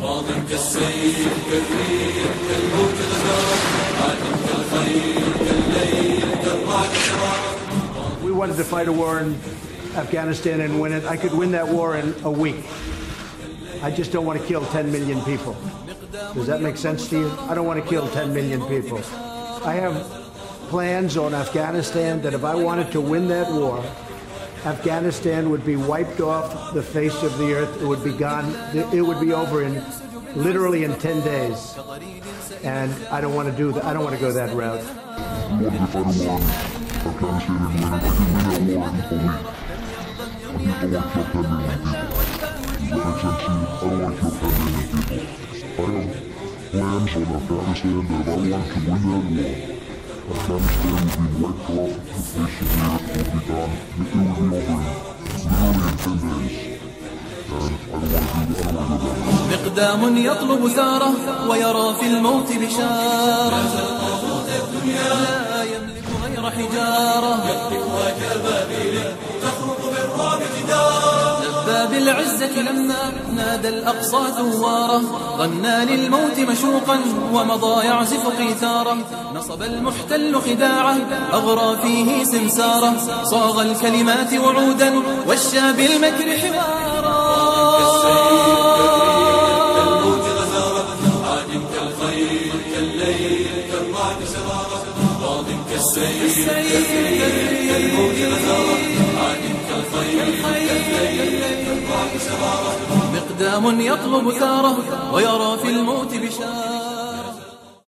ماض كالسيف كالريح كالموت غزارة عاد كالخيل كالليل كالرعد شرارة We wanted to fight a war in Afghanistan and win it. I could win that war in a week. I just don't want to kill 10 million people. Does that make sense to you? I don't want to kill 10 million people. I have plans on Afghanistan that if I wanted to win that war, Afghanistan would be wiped off the face of the earth. It would be gone. It would be over in literally in 10 days. And I don't want to do that. I don't want to go that route. We wanted to fight a war Afghanistan and win. I could win that war in a week. I just don't want to kill 10 million people. That make sense to you? I don't want to kill 10 million people. I have plans on Afghanistan that if I wanted to win that war, Afghanistan would be wiped off the face of the earth, would be gone, مقدام يطلب ثاره ويرى في الموت بشاره. لا يملك غير حجاره. يقف وكبابير بالعزة لما نادى الأقصى ثواره غنى للموت مشوقا ومضى يعزف قيثارا نصب المحتل خداعه أغرى فيه سمسارا. صاغ الكلمات وعودا والشاب المكر حوارا كالموت غزارة عاد مقدام يطلب ثاره ويرى في الموت بشارة